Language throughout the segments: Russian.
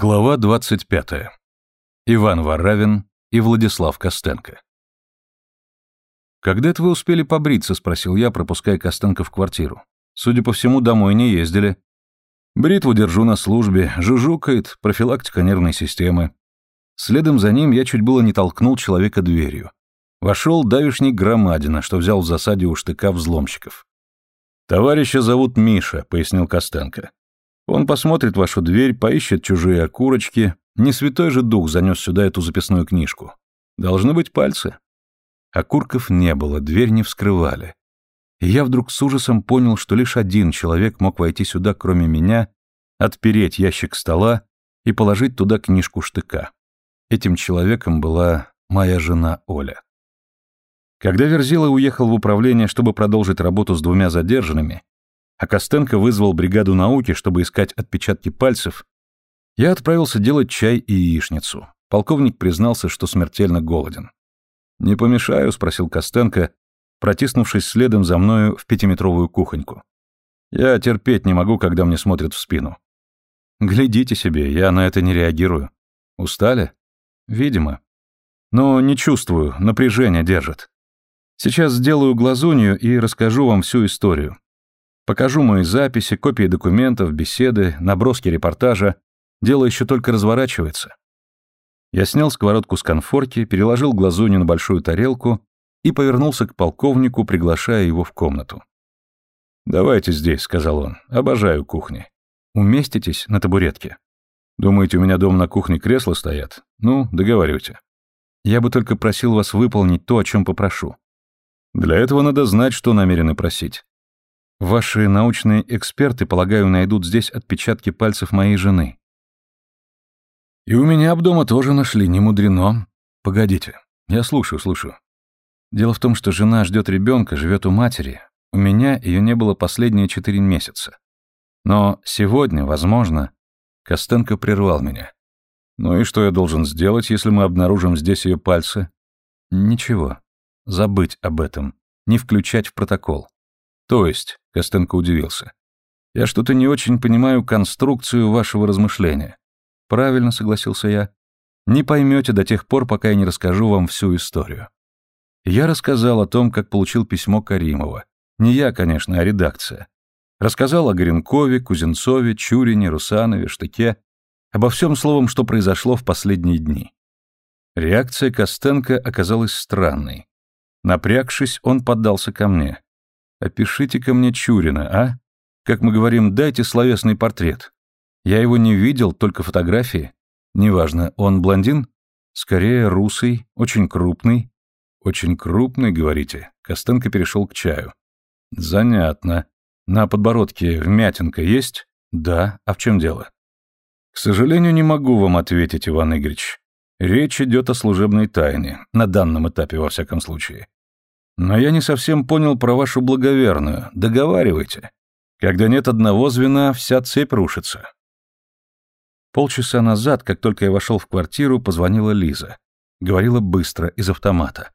Глава 25. Иван Варавин и Владислав Костенко. «Когда это вы успели побриться?» – спросил я, пропуская Костенко в квартиру. «Судя по всему, домой не ездили». «Бритву держу на службе, жужжукает, профилактика нервной системы». Следом за ним я чуть было не толкнул человека дверью. Вошел давишник Громадина, что взял в засаде у штыка взломщиков. «Товарища зовут Миша», — пояснил Костенко. Он посмотрит вашу дверь, поищет чужие окурочки. Не святой же дух занес сюда эту записную книжку. Должны быть пальцы. Окурков не было, дверь не вскрывали. И я вдруг с ужасом понял, что лишь один человек мог войти сюда, кроме меня, отпереть ящик стола и положить туда книжку штыка. Этим человеком была моя жена Оля. Когда Верзила уехал в управление, чтобы продолжить работу с двумя задержанными, а Костенко вызвал бригаду науки, чтобы искать отпечатки пальцев, я отправился делать чай и яичницу. Полковник признался, что смертельно голоден. «Не помешаю?» — спросил Костенко, протиснувшись следом за мною в пятиметровую кухоньку. «Я терпеть не могу, когда мне смотрят в спину». «Глядите себе, я на это не реагирую. Устали?» «Видимо. Но не чувствую, напряжение держит. Сейчас сделаю глазунью и расскажу вам всю историю. Покажу мои записи, копии документов, беседы, наброски репортажа. Дело еще только разворачивается. Я снял сковородку с конфорки, переложил глазунью на большую тарелку и повернулся к полковнику, приглашая его в комнату. «Давайте здесь», — сказал он. «Обожаю кухни. Уместитесь на табуретке. Думаете, у меня дома на кухне кресла стоят? Ну, договаривайте. Я бы только просил вас выполнить то, о чем попрошу. Для этого надо знать, что намерены просить. Ваши научные эксперты, полагаю, найдут здесь отпечатки пальцев моей жены. И у меня об дома тоже нашли, не мудрено. Погодите, я слушаю, слушаю. Дело в том, что жена ждет ребенка, живет у матери. У меня ее не было последние четыре месяца. Но сегодня, возможно, Костенко прервал меня. Ну и что я должен сделать, если мы обнаружим здесь ее пальцы? Ничего. Забыть об этом. Не включать в протокол. То есть, Костенко удивился. Я что-то не очень понимаю конструкцию вашего размышления. Правильно, согласился я. Не поймете до тех пор, пока я не расскажу вам всю историю. Я рассказал о том, как получил письмо Каримова. Не я, конечно, а редакция. Рассказал о Горенкове, Кузенцове, Чурине, Русанове, Штыке, обо всем словом, что произошло в последние дни. Реакция Костенко оказалась странной. Напрягшись, он поддался ко мне. Опишите-ка мне Чурина, а? Как мы говорим, дайте словесный портрет. Я его не видел, только фотографии. Неважно, он блондин? Скорее, русый, очень крупный. Очень крупный, говорите? Костенко перешел к чаю. Занятно. На подбородке вмятинка есть? Да. А в чем дело? К сожалению, не могу вам ответить, Иван Игоревич. Речь идет о служебной тайне, на данном этапе, во всяком случае. Но я не совсем понял про вашу благоверную. Договаривайте. Когда нет одного звена, вся цепь рушится. Полчаса назад, как только я вошел в квартиру, позвонила Лиза. Говорила быстро, из автомата.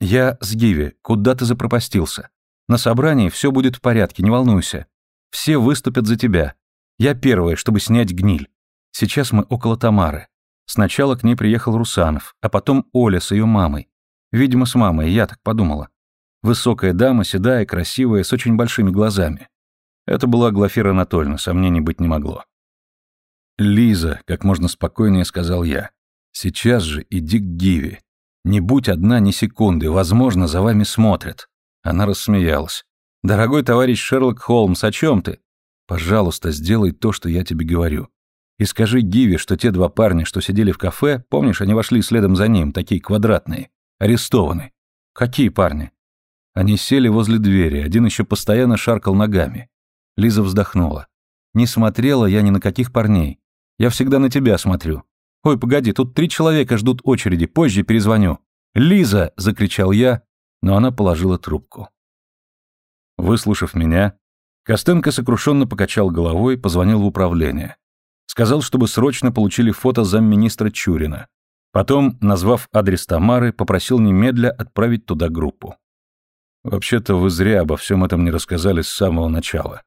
«Я с Гиви. Куда ты запропастился? На собрании все будет в порядке, не волнуйся. Все выступят за тебя. Я первая, чтобы снять гниль. Сейчас мы около Тамары. Сначала к ней приехал Русанов, а потом Оля с ее мамой. Видимо, с мамой, я так подумала. Высокая дама, седая, красивая, с очень большими глазами. Это была Глафира Анатольевна, сомнений быть не могло. «Лиза», — как можно спокойнее сказал я, — «сейчас же иди к Гиви. Не будь одна ни секунды, возможно, за вами смотрят». Она рассмеялась. «Дорогой товарищ Шерлок Холмс, о чем ты? Пожалуйста, сделай то, что я тебе говорю. И скажи Гиви, что те два парня, что сидели в кафе, помнишь, они вошли следом за ним, такие квадратные, арестованы. Какие парни? Они сели возле двери, один еще постоянно шаркал ногами. Лиза вздохнула. «Не смотрела я ни на каких парней. Я всегда на тебя смотрю. Ой, погоди, тут три человека ждут очереди, позже перезвоню». «Лиза!» — закричал я, но она положила трубку. Выслушав меня, Костенко сокрушенно покачал головой, позвонил в управление. Сказал, чтобы срочно получили фото замминистра Чурина. Потом, назвав адрес Тамары, попросил немедля отправить туда группу. Вообще-то вы зря обо всем этом не рассказали с самого начала.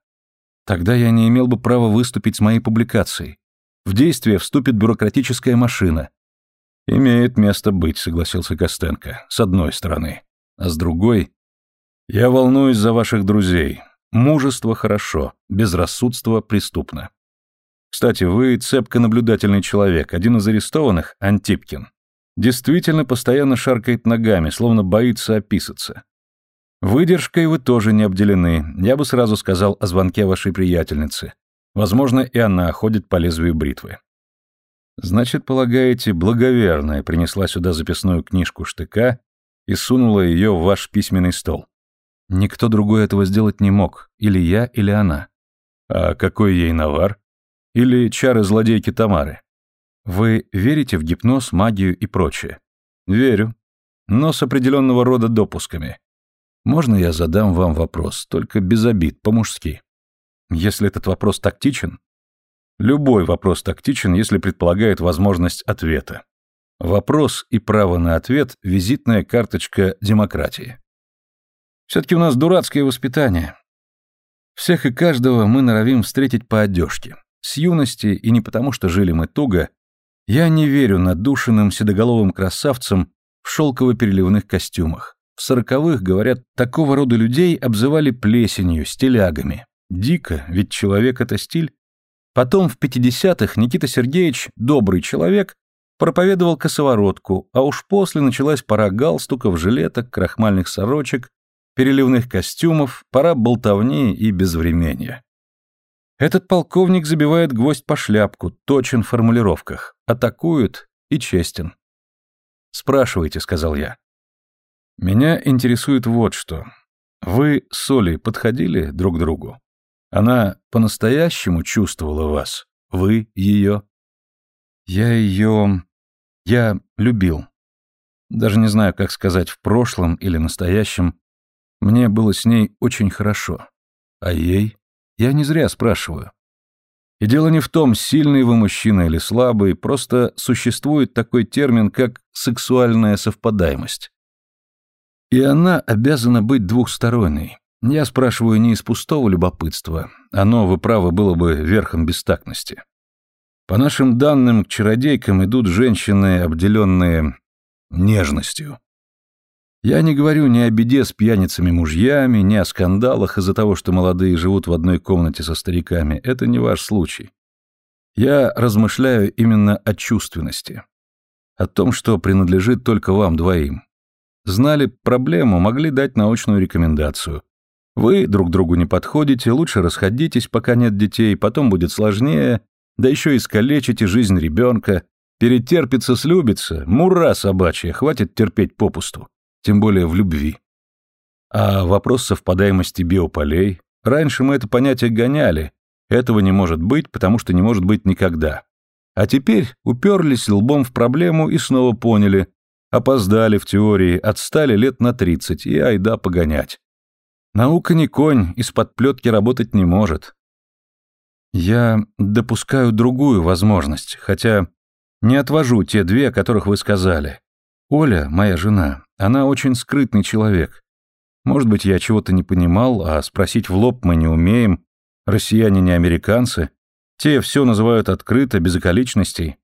Тогда я не имел бы права выступить с моей публикацией. в действие вступит бюрократическая машина. Имеет место быть, согласился Костенко, с одной стороны. А с другой... Я волнуюсь за ваших друзей. Мужество хорошо, безрассудство преступно. Кстати, вы цепко наблюдательный человек. Один из арестованных, Антипкин, действительно постоянно шаркает ногами, словно боится описаться. Выдержкой вы тоже не обделены. Я бы сразу сказал о звонке вашей приятельницы. Возможно, и она ходит по лезвию бритвы. Значит, полагаете, благоверная принесла сюда записную книжку штыка и сунула ее в ваш письменный стол? Никто другой этого сделать не мог, или я, или она. А какой ей навар? Или чары злодейки Тамары? Вы верите в гипноз, магию и прочее? Верю. Но с определенного рода допусками. Можно я задам вам вопрос, только без обид, по-мужски? Если этот вопрос тактичен? Любой вопрос тактичен, если предполагает возможность ответа. Вопрос и право на ответ – визитная карточка демократии. Все-таки у нас дурацкое воспитание. Всех и каждого мы норовим встретить по одежке. С юности, и не потому, что жили мы туго, я не верю надушенным седоголовым красавцам в шелково-переливных костюмах. В сороковых, говорят, такого рода людей обзывали плесенью, стилягами. Дико, ведь человек — это стиль. Потом в пятидесятых Никита Сергеевич, добрый человек, проповедовал косоворотку, а уж после началась пора галстуков, жилеток, крахмальных сорочек, переливных костюмов, пора болтовни и безвременья. Этот полковник забивает гвоздь по шляпку, точен в формулировках, атакует и честен. «Спрашивайте», — сказал я. «Меня интересует вот что. Вы с Олей подходили друг к другу? Она по-настоящему чувствовала вас? Вы ее?» «Я ее... я любил. Даже не знаю, как сказать, в прошлом или настоящем. Мне было с ней очень хорошо. А ей?» Я не зря спрашиваю. И дело не в том, сильный вы мужчина или слабый, просто существует такой термин, как сексуальная совпадаемость. И она обязана быть двухсторонней. Я спрашиваю не из пустого любопытства, оно, вы правы, было бы верхом бестактности. По нашим данным, к чародейкам идут женщины, обделенные нежностью. Я не говорю ни о беде с пьяницами-мужьями, ни о скандалах из-за того, что молодые живут в одной комнате со стариками. Это не ваш случай. Я размышляю именно о чувственности. О том, что принадлежит только вам двоим. Знали проблему, могли дать научную рекомендацию. Вы друг другу не подходите, лучше расходитесь, пока нет детей, потом будет сложнее, да еще искалечите жизнь ребенка. Перетерпится, слюбится, мура собачья, хватит терпеть попусту тем более в любви. А вопрос совпадаемости биополей, раньше мы это понятие гоняли, этого не может быть, потому что не может быть никогда. А теперь уперлись лбом в проблему и снова поняли, опоздали в теории, отстали лет на 30 и айда погонять. Наука не конь, из-под плетки работать не может. Я допускаю другую возможность, хотя не отвожу те две, о которых вы сказали. Оля, моя жена, она очень скрытный человек. Может быть, я чего-то не понимал, а спросить в лоб мы не умеем. Россияне не американцы. Те все называют открыто, без околичностей.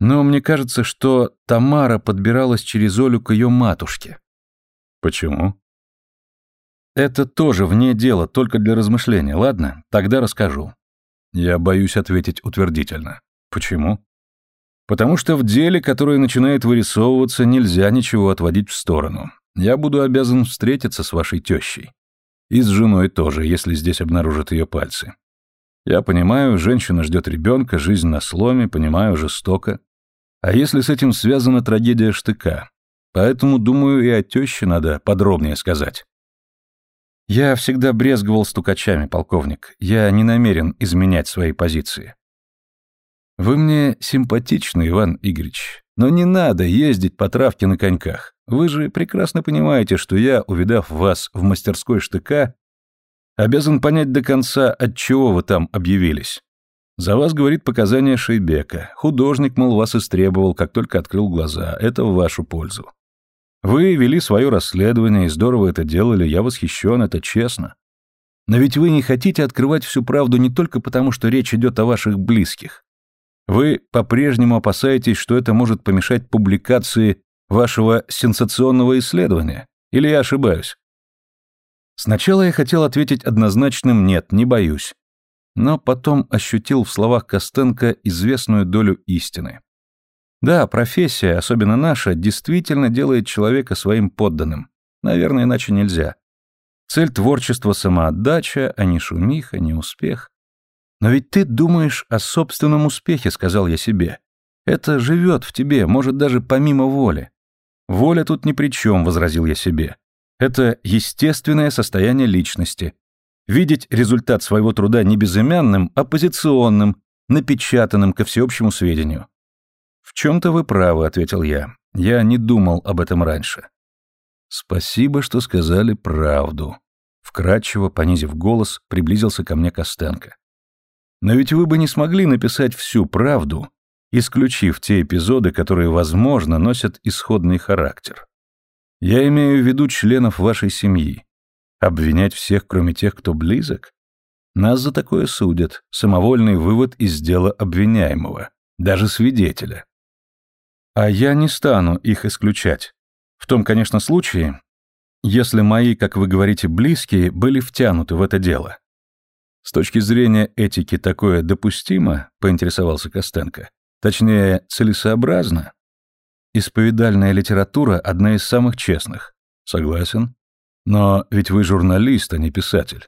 Но мне кажется, что Тамара подбиралась через Олю к ее матушке. Почему? Это тоже вне дела, только для размышления, ладно? Тогда расскажу. Я боюсь ответить утвердительно. Почему? Потому что в деле, которое начинает вырисовываться, нельзя ничего отводить в сторону. Я буду обязан встретиться с вашей тещей. И с женой тоже, если здесь обнаружат ее пальцы. Я понимаю, женщина ждет ребенка, жизнь на сломе, понимаю, жестоко. А если с этим связана трагедия штыка? Поэтому, думаю, и о теще надо подробнее сказать. Я всегда брезговал стукачами, полковник. Я не намерен изменять свои позиции. «Вы мне симпатичны, Иван Игоревич, но не надо ездить по травке на коньках. Вы же прекрасно понимаете, что я, увидав вас в мастерской штыка, обязан понять до конца, от чего вы там объявились. За вас говорит показания Шейбека. Художник, мол, вас истребовал, как только открыл глаза. Это в вашу пользу. Вы вели свое расследование и здорово это делали, я восхищен, это честно. Но ведь вы не хотите открывать всю правду не только потому, что речь идет о ваших близких. Вы по-прежнему опасаетесь, что это может помешать публикации вашего сенсационного исследования? Или я ошибаюсь? Сначала я хотел ответить однозначным «нет, не боюсь». Но потом ощутил в словах Костенко известную долю истины. Да, профессия, особенно наша, действительно делает человека своим подданным. Наверное, иначе нельзя. Цель творчества — самоотдача, а не шумиха, не успех. «Но ведь ты думаешь о собственном успехе», — сказал я себе. «Это живет в тебе, может, даже помимо воли». «Воля тут ни при чем», — возразил я себе. «Это естественное состояние личности. Видеть результат своего труда не безымянным, а позиционным, напечатанным ко всеобщему сведению». «В чем-то вы правы», — ответил я. «Я не думал об этом раньше». «Спасибо, что сказали правду», — вкратчиво, понизив голос, приблизился ко мне Костенко. Но ведь вы бы не смогли написать всю правду, исключив те эпизоды, которые, возможно, носят исходный характер. Я имею в виду членов вашей семьи. Обвинять всех, кроме тех, кто близок? Нас за такое судят. Самовольный вывод из дела обвиняемого, даже свидетеля. А я не стану их исключать. В том, конечно, случае, если мои, как вы говорите, близкие были втянуты в это дело. С точки зрения этики такое допустимо, поинтересовался Костенко. Точнее, целесообразно. Исповедальная литература одна из самых честных. Согласен. Но ведь вы журналист, а не писатель.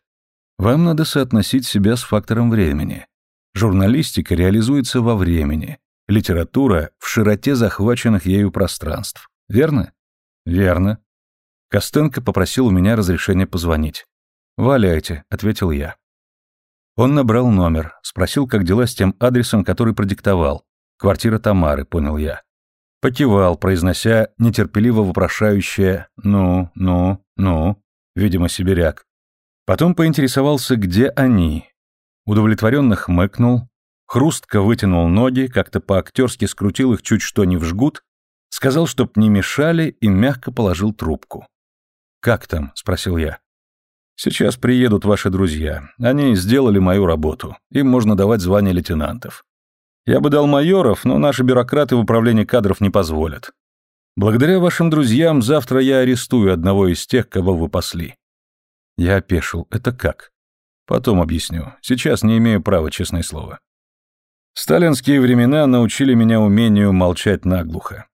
Вам надо соотносить себя с фактором времени. Журналистика реализуется во времени, литература в широте захваченных ею пространств. Верно? Верно. Костенко попросил у меня разрешения позвонить. «Валяйте», — ответил я. Он набрал номер, спросил, как дела с тем адресом, который продиктовал. Квартира Тамары, понял я. Покивал, произнося нетерпеливо вопрошающее «ну, ну, ну», видимо, сибиряк. Потом поинтересовался, где они. Удовлетворенно хмыкнул, хрустко вытянул ноги, как-то по-актерски скрутил их чуть что не в жгут, сказал, чтоб не мешали, и мягко положил трубку. «Как там?» — спросил я. Сейчас приедут ваши друзья. Они сделали мою работу. Им можно давать звание лейтенантов. Я бы дал майоров, но наши бюрократы в управлении кадров не позволят. Благодаря вашим друзьям завтра я арестую одного из тех, кого вы пасли. Я опешил. Это как? Потом объясню. Сейчас не имею права, честное слово. Сталинские времена научили меня умению молчать наглухо.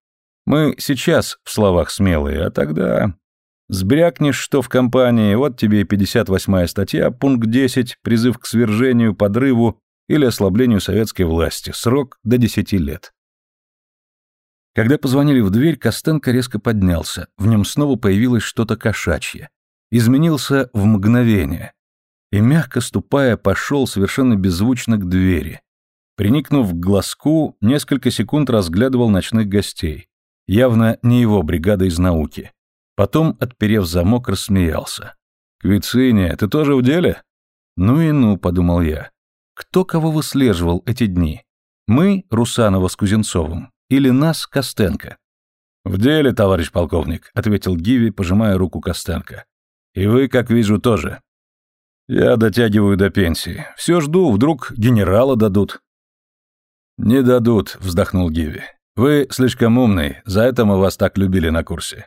Мы сейчас в словах смелые, а тогда... Сбрякнешь, что в компании, вот тебе и 58-я статья, пункт 10, призыв к свержению, подрыву или ослаблению советской власти, срок до 10 лет. Когда позвонили в дверь, Костенко резко поднялся, в нем снова появилось что-то кошачье. Изменился в мгновение. И, мягко ступая, пошел совершенно беззвучно к двери. Приникнув к глазку, несколько секунд разглядывал ночных гостей. Явно не его бригада из науки. Потом, отперев замок, рассмеялся. «Квициния, ты тоже в деле?» «Ну и ну», — подумал я. «Кто кого выслеживал эти дни? Мы, Русанова с Кузенцовым, или нас, Костенко?» «В деле, товарищ полковник», — ответил Гиви, пожимая руку Костенко. «И вы, как вижу, тоже». «Я дотягиваю до пенсии. Все жду, вдруг генерала дадут». «Не дадут», — вздохнул Гиви. «Вы слишком умный, за это мы вас так любили на курсе.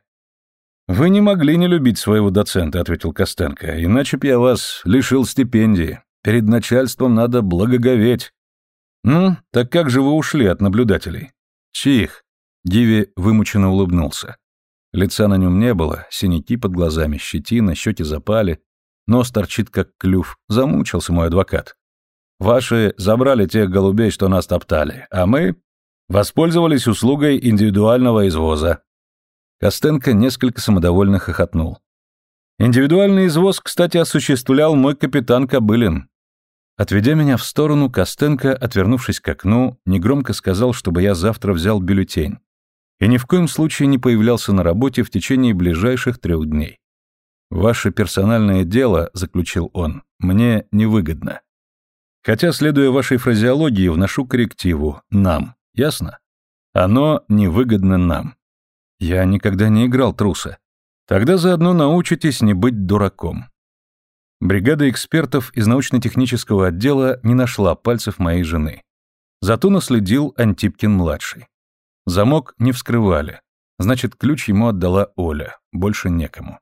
«Вы не могли не любить своего доцента», — ответил Костенко, «иначе б я вас лишил стипендии. Перед начальством надо благоговеть». «Ну, так как же вы ушли от наблюдателей?» «Чих». Диви вымученно улыбнулся. Лица на нем не было, синяки под глазами, щетина, щеки запали, нос торчит как клюв. Замучился мой адвокат. «Ваши забрали тех голубей, что нас топтали, а мы воспользовались услугой индивидуального извоза. Костенко несколько самодовольно хохотнул. Индивидуальный извоз, кстати, осуществлял мой капитан Кобылин. Отведя меня в сторону, Костенко, отвернувшись к окну, негромко сказал, чтобы я завтра взял бюллетень. И ни в коем случае не появлялся на работе в течение ближайших трех дней. «Ваше персональное дело», — заключил он, — «мне невыгодно. Хотя, следуя вашей фразеологии, вношу коррективу «нам». Ясно? Оно невыгодно нам. Я никогда не играл труса. Тогда заодно научитесь не быть дураком. Бригада экспертов из научно-технического отдела не нашла пальцев моей жены. Зато наследил Антипкин-младший. Замок не вскрывали. Значит, ключ ему отдала Оля. Больше некому.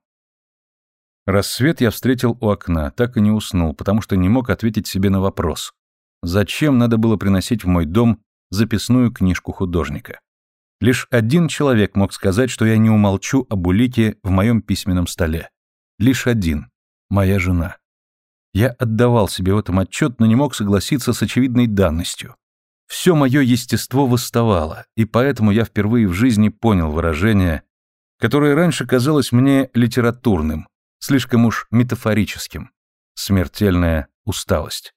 Рассвет я встретил у окна, так и не уснул, потому что не мог ответить себе на вопрос. Зачем надо было приносить в мой дом записную книжку художника? Лишь один человек мог сказать, что я не умолчу об улике в моем письменном столе. Лишь один. Моя жена. Я отдавал себе в этом отчет, но не мог согласиться с очевидной данностью. Все мое естество восставало, и поэтому я впервые в жизни понял выражение, которое раньше казалось мне литературным, слишком уж метафорическим. Смертельная усталость.